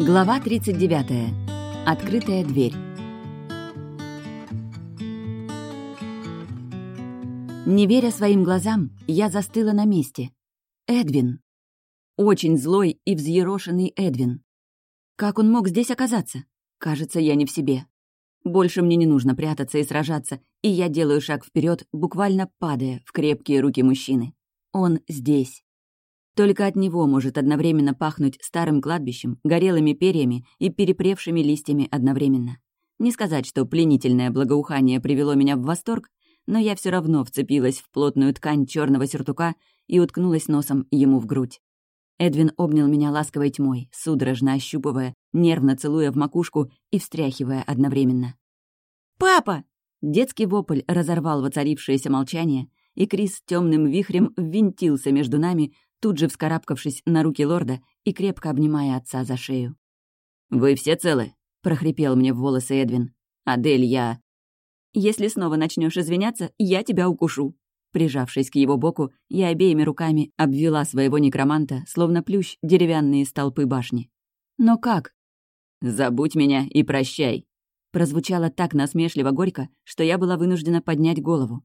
Глава 39. Открытая дверь. Не веря своим глазам, я застыла на месте. Эдвин. Очень злой и взъерошенный Эдвин. Как он мог здесь оказаться? Кажется, я не в себе. Больше мне не нужно прятаться и сражаться, и я делаю шаг вперед, буквально падая в крепкие руки мужчины. Он здесь. Только от него может одновременно пахнуть старым кладбищем, горелыми перьями и перепревшими листьями одновременно. Не сказать, что пленительное благоухание привело меня в восторг, но я все равно вцепилась в плотную ткань черного сюртука и уткнулась носом ему в грудь. Эдвин обнял меня ласковой тьмой, судорожно ощупывая, нервно целуя в макушку и встряхивая одновременно. «Папа!» Детский вопль разорвал воцарившееся молчание, и Крис темным вихрем ввинтился между нами, тут же вскарабкавшись на руки лорда и крепко обнимая отца за шею. «Вы все целы?» — прохрипел мне в волосы Эдвин. «Адель, я...» «Если снова начнешь извиняться, я тебя укушу». Прижавшись к его боку, я обеими руками обвела своего некроманта, словно плющ деревянные столпы башни. «Но как?» «Забудь меня и прощай», прозвучало так насмешливо горько, что я была вынуждена поднять голову.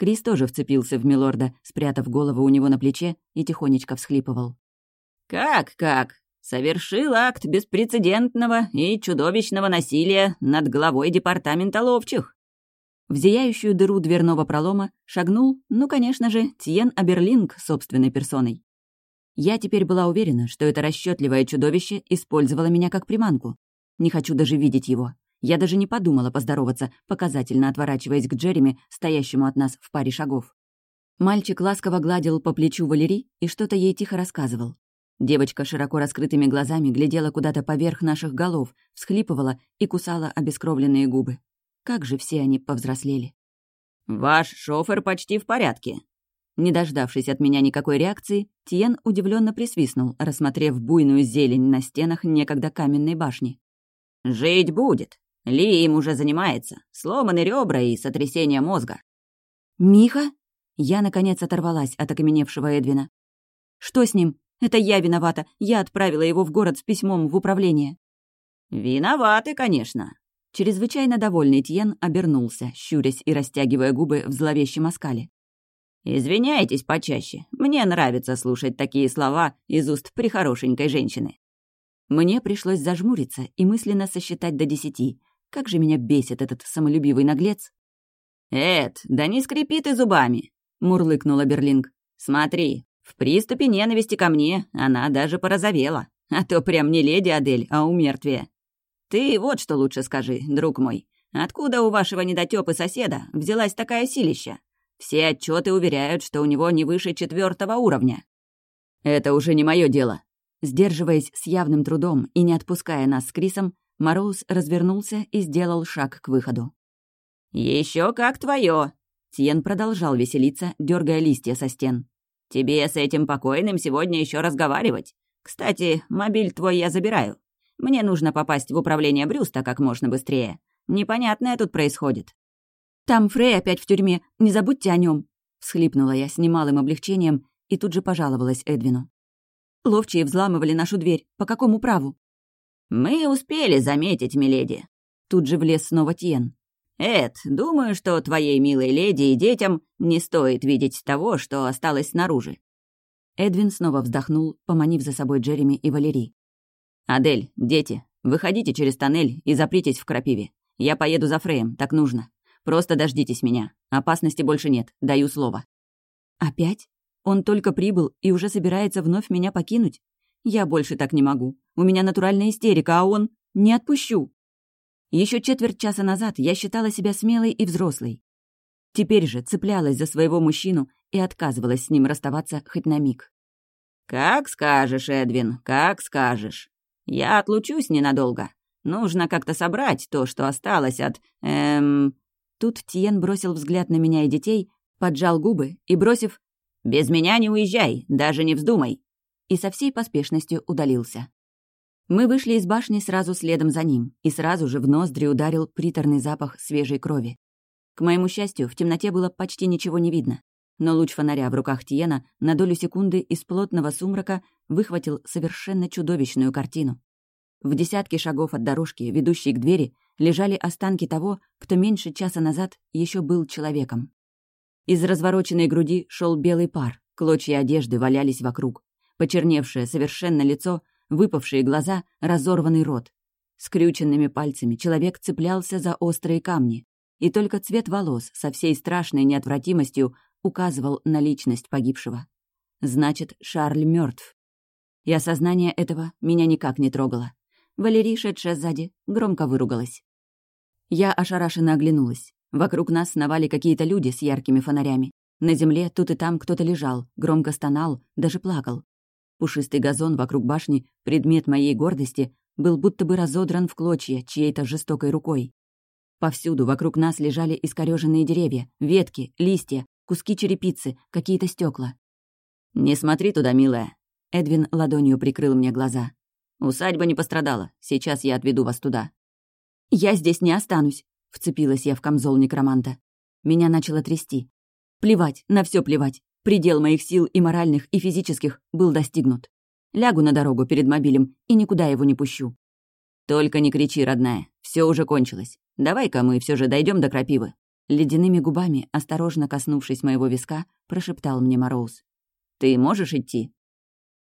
Крис тоже вцепился в Милорда, спрятав голову у него на плече и тихонечко всхлипывал. «Как-как? Совершил акт беспрецедентного и чудовищного насилия над главой департамента ловчих!» В зияющую дыру дверного пролома шагнул, ну, конечно же, Тьен Аберлинг собственной персоной. Я теперь была уверена, что это расчетливое чудовище использовало меня как приманку. Не хочу даже видеть его. Я даже не подумала поздороваться, показательно отворачиваясь к Джереми, стоящему от нас в паре шагов. Мальчик ласково гладил по плечу Валерий и что-то ей тихо рассказывал. Девочка широко раскрытыми глазами глядела куда-то поверх наших голов, всхлипывала и кусала обескровленные губы. Как же все они повзрослели. «Ваш шофер почти в порядке». Не дождавшись от меня никакой реакции, Тиен удивленно присвистнул, рассмотрев буйную зелень на стенах некогда каменной башни. «Жить будет. Ли им уже занимается. Сломаны ребра и сотрясение мозга». «Миха?» Я, наконец, оторвалась от окаменевшего Эдвина. «Что с ним? Это я виновата. Я отправила его в город с письмом в управление». «Виноваты, конечно». Чрезвычайно довольный Тьен обернулся, щурясь и растягивая губы в зловещем оскале. «Извиняйтесь почаще. Мне нравится слушать такие слова из уст прихорошенькой женщины». Мне пришлось зажмуриться и мысленно сосчитать до десяти, как же меня бесит этот самолюбивый наглец. «Эд, да не скрипи ты зубами!» — мурлыкнула Берлинг. «Смотри, в приступе ненависти ко мне она даже порозовела. А то прям не леди Адель, а умертвие. Ты вот что лучше скажи, друг мой. Откуда у вашего недотёпы соседа взялась такая силища? Все отчеты уверяют, что у него не выше четвертого уровня». «Это уже не мое дело». Сдерживаясь с явным трудом и не отпуская нас с Крисом, Мороз развернулся и сделал шаг к выходу. Еще как твое! Тьен продолжал веселиться, дергая листья со стен. «Тебе с этим покойным сегодня еще разговаривать. Кстати, мобиль твой я забираю. Мне нужно попасть в управление Брюста как можно быстрее. Непонятное тут происходит». «Там Фрей опять в тюрьме, не забудьте о нем, всхлипнула я с немалым облегчением и тут же пожаловалась Эдвину. «Ловчие взламывали нашу дверь. По какому праву?» «Мы успели заметить, миледи». Тут же влез снова Тьен. «Эд, думаю, что твоей милой леди и детям не стоит видеть того, что осталось снаружи». Эдвин снова вздохнул, поманив за собой Джереми и Валерий. «Адель, дети, выходите через тоннель и запритесь в крапиве. Я поеду за Фреем, так нужно. Просто дождитесь меня. Опасности больше нет, даю слово». «Опять? Он только прибыл и уже собирается вновь меня покинуть? Я больше так не могу. У меня натуральная истерика, а он... Не отпущу. Еще четверть часа назад я считала себя смелой и взрослой. Теперь же цеплялась за своего мужчину и отказывалась с ним расставаться хоть на миг. «Как скажешь, Эдвин, как скажешь. Я отлучусь ненадолго. Нужно как-то собрать то, что осталось от... Эм...» Тут Тиен бросил взгляд на меня и детей, поджал губы и, бросив «Без меня не уезжай, даже не вздумай», и со всей поспешностью удалился. Мы вышли из башни сразу следом за ним, и сразу же в ноздри ударил приторный запах свежей крови. К моему счастью, в темноте было почти ничего не видно, но луч фонаря в руках Тиена на долю секунды из плотного сумрака выхватил совершенно чудовищную картину. В десятке шагов от дорожки, ведущей к двери, лежали останки того, кто меньше часа назад еще был человеком. Из развороченной груди шел белый пар, клочья одежды валялись вокруг. Почерневшее совершенно лицо, выпавшие глаза, разорванный рот. Скрюченными пальцами человек цеплялся за острые камни, и только цвет волос со всей страшной неотвратимостью указывал на личность погибшего. Значит, Шарль мертв. И осознание этого меня никак не трогало. Валерий, шедшая сзади, громко выругалась. Я ошарашенно оглянулась. Вокруг нас сновали какие-то люди с яркими фонарями. На земле тут и там кто-то лежал, громко стонал, даже плакал. Пушистый газон вокруг башни, предмет моей гордости, был будто бы разодран в клочья чьей-то жестокой рукой. Повсюду вокруг нас лежали искорёженные деревья, ветки, листья, куски черепицы, какие-то стекла. «Не смотри туда, милая!» Эдвин ладонью прикрыл мне глаза. «Усадьба не пострадала. Сейчас я отведу вас туда». «Я здесь не останусь», — вцепилась я в камзол некроманта. Меня начало трясти. Плевать, на все плевать. Предел моих сил и моральных, и физических был достигнут. Лягу на дорогу перед мобилем и никуда его не пущу. «Только не кричи, родная. Все уже кончилось. Давай-ка мы все же дойдем до крапивы». Ледяными губами, осторожно коснувшись моего виска, прошептал мне Мороз. «Ты можешь идти?»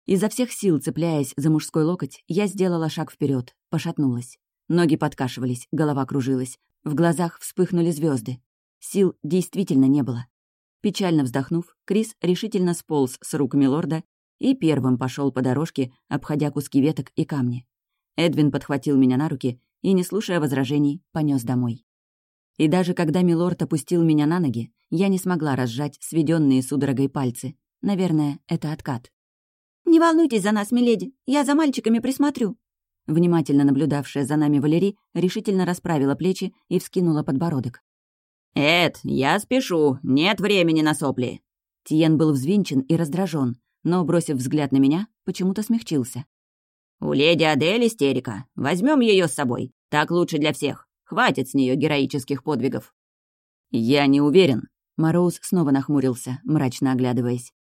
Изо всех сил, цепляясь за мужской локоть, я сделала шаг вперед, пошатнулась. Ноги подкашивались, голова кружилась, в глазах вспыхнули звезды. Сил действительно не было. Печально вздохнув, Крис решительно сполз с рук Милорда и первым пошел по дорожке, обходя куски веток и камни. Эдвин подхватил меня на руки и, не слушая возражений, понес домой. И даже когда Милорд опустил меня на ноги, я не смогла разжать сведенные судорогой пальцы. Наверное, это откат. «Не волнуйтесь за нас, миледи, я за мальчиками присмотрю». Внимательно наблюдавшая за нами Валерий решительно расправила плечи и вскинула подбородок. «Эд, я спешу, нет времени на сопли». Тиен был взвинчен и раздражен, но, бросив взгляд на меня, почему-то смягчился. «У леди Адель истерика. Возьмем ее с собой. Так лучше для всех. Хватит с нее героических подвигов». «Я не уверен». Мороз снова нахмурился, мрачно оглядываясь.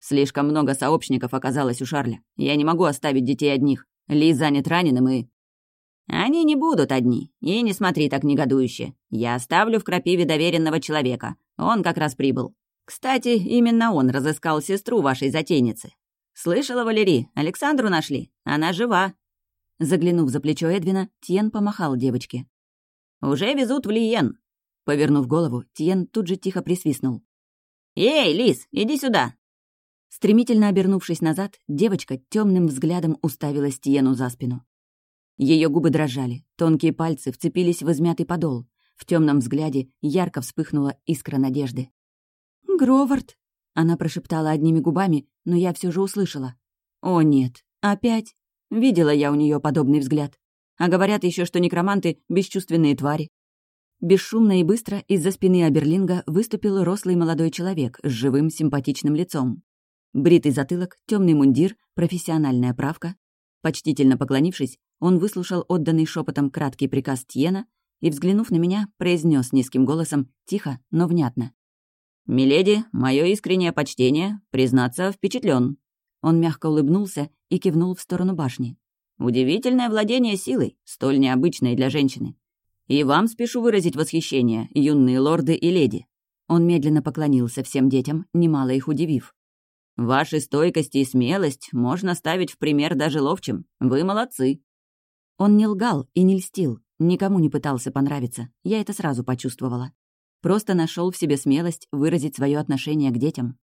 Слишком много сообщников оказалось у Шарля. Я не могу оставить детей одних. Ли занят раненым и... Они не будут одни. И не смотри так негодующе. Я оставлю в крапиве доверенного человека. Он как раз прибыл. Кстати, именно он разыскал сестру вашей затейницы. Слышала, Валерий, Александру нашли. Она жива. Заглянув за плечо Эдвина, Тьен помахал девочке. «Уже везут в Лиен». Повернув голову, Тьен тут же тихо присвистнул. «Эй, Лис, иди сюда!» Стремительно обернувшись назад, девочка темным взглядом уставилась Тиену за спину. Ее губы дрожали, тонкие пальцы вцепились в измятый подол. В темном взгляде ярко вспыхнула искра надежды. «Гровард!» — она прошептала одними губами, но я все же услышала. «О нет, опять!» Видела я у нее подобный взгляд. А говорят еще, что некроманты — бесчувственные твари. Бесшумно и быстро из-за спины Аберлинга выступил рослый молодой человек с живым симпатичным лицом. Бритый затылок, темный мундир, профессиональная правка. Почтительно поклонившись, он выслушал отданный шепотом краткий приказ Тьена и, взглянув на меня, произнес низким голосом, тихо, но внятно. «Миледи, мое искреннее почтение, признаться, впечатлен. Он мягко улыбнулся и кивнул в сторону башни. «Удивительное владение силой, столь необычной для женщины. И вам спешу выразить восхищение, юные лорды и леди». Он медленно поклонился всем детям, немало их удивив. Ваши стойкость и смелость можно ставить в пример даже ловчим. Вы молодцы». Он не лгал и не льстил, никому не пытался понравиться. Я это сразу почувствовала. Просто нашел в себе смелость выразить свое отношение к детям.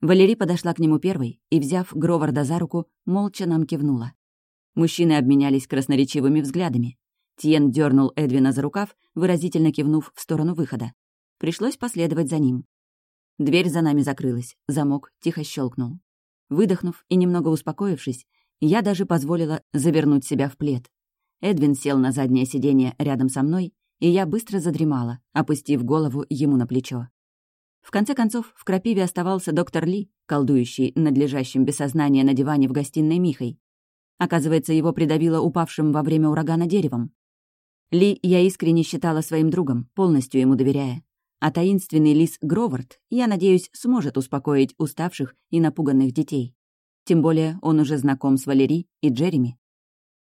Валерий подошла к нему первой и, взяв Гроварда за руку, молча нам кивнула. Мужчины обменялись красноречивыми взглядами. Тьен дернул Эдвина за рукав, выразительно кивнув в сторону выхода. Пришлось последовать за ним. Дверь за нами закрылась, замок тихо щелкнул. Выдохнув и немного успокоившись, я даже позволила завернуть себя в плед. Эдвин сел на заднее сиденье рядом со мной, и я быстро задремала, опустив голову ему на плечо. В конце концов, в крапиве оставался доктор Ли, колдующий над лежащим без сознания на диване в гостиной Михой. Оказывается, его придавило упавшим во время урагана деревом. Ли я искренне считала своим другом, полностью ему доверяя. А таинственный лис Гровард, я надеюсь, сможет успокоить уставших и напуганных детей. Тем более он уже знаком с Валери и Джереми.